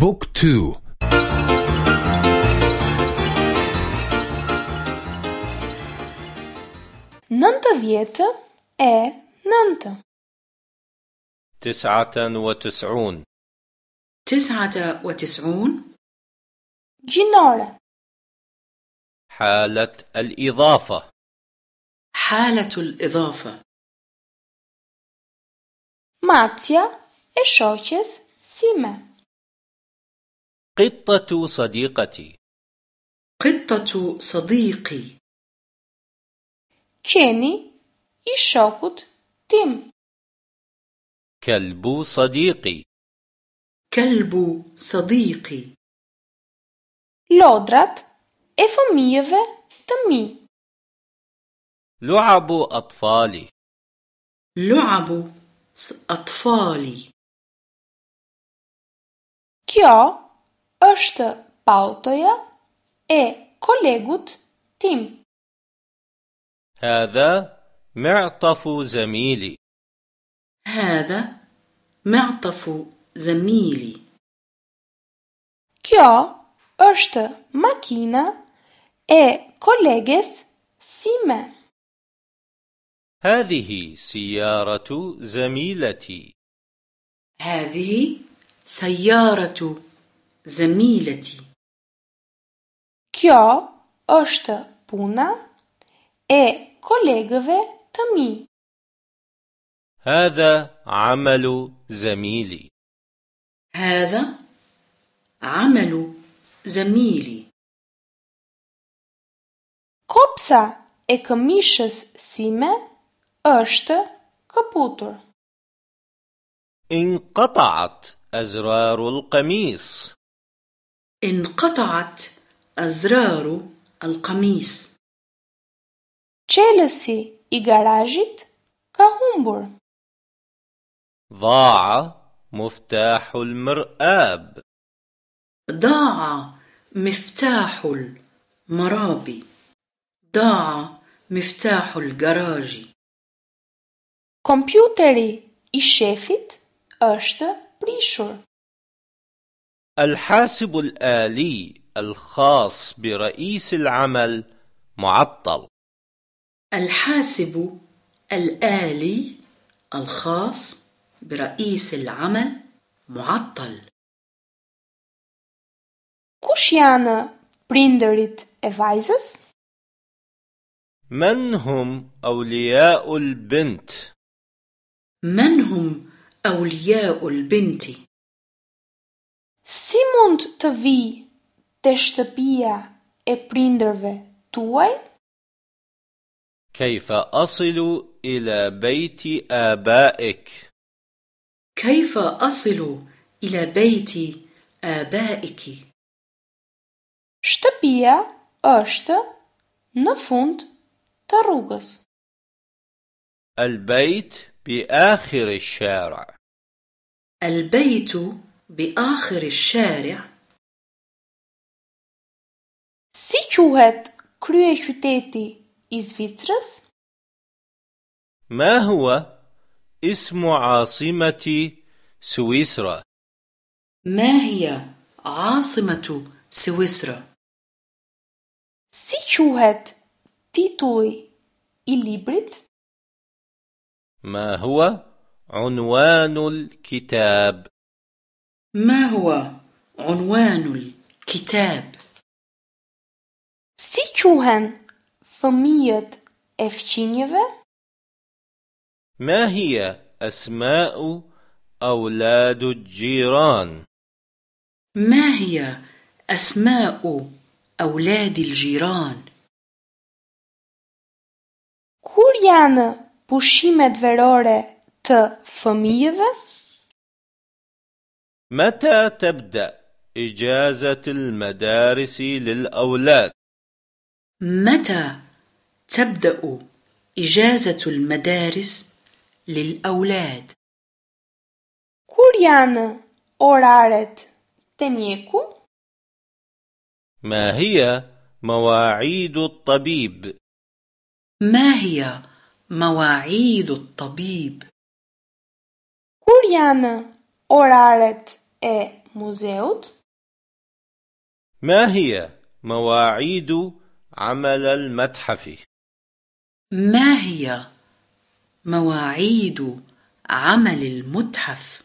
بوك تو ننت vjetë e nëntë. تسعة وتسعون تسعة وتسعون Gjinore. حالة الإضافة حالة الإضافة e shoqes sime. قطة صديقتي. قطة صديقي. I shokut tim. كلب صديقي كلب صديقي Lodrat e fëmijëve të mi. لعب أطفالي لعب أطفالي Kjo është paltoja e kolegut tim. هذا معطف زميلي هذا معطف زميلي Kjo është makina e koleges sime. هذه سيارة زميلتي هذه سيارة زميلتي Kjo është puna e kolegëve të mi. هذا عمل زميلي هذا عمل زميلي Kopsa e këmishës sime është këputur. انقطعت أزرار القميص انقطعت أزرار القميص Qelësi i garazhit ka humbur. ضاع مفتاح المرآب ضاع مفتاح المرابي ضاع مفتاح الجراج Kompjuteri i shefit është prishur. الحاسب الآلي الخاص برئيس العمل معطل. الحاسب الآلي الخاص برئيس العمل معطل. Kush janë prindërit e vajzës? من هم أولياء البنت من هم أولياء البنت Si mund të vi të shtëpia e prindërve tuaj? كيف أصل إلى بيت آبائك كيف أصل إلى بيت آبائك Shtëpia është në fund të rrugës. البيت بآخر الشارع البيت بآخر الشارع Si quhet krye qyteti i Zvicrës? ما هو اسم عاصمة سويسرا ما هي عاصمة سويسرا Si quhet titulli i librit? ما هو عنوان الكتاب ما هو عنوان الكتاب Si quhen fëmijët e fqinjëve? ما هي أسماء أولاد الجيران ما هي أسماء أولاد الجيران Kur janë pushimet verore të fëmijëve? متى تبدأ إجازة المدارس للأولاد؟ متى تبدأ إجازة المدارس للأولاد؟ Kur janë oraret të mjeku? ما هي مواعيد الطبيب؟ ما هي مواعيد الطبيب؟ Kur janë oraret e muzeut? ما هي مواعيد عمل المتحف؟ ما هي مواعيد عمل المتحف؟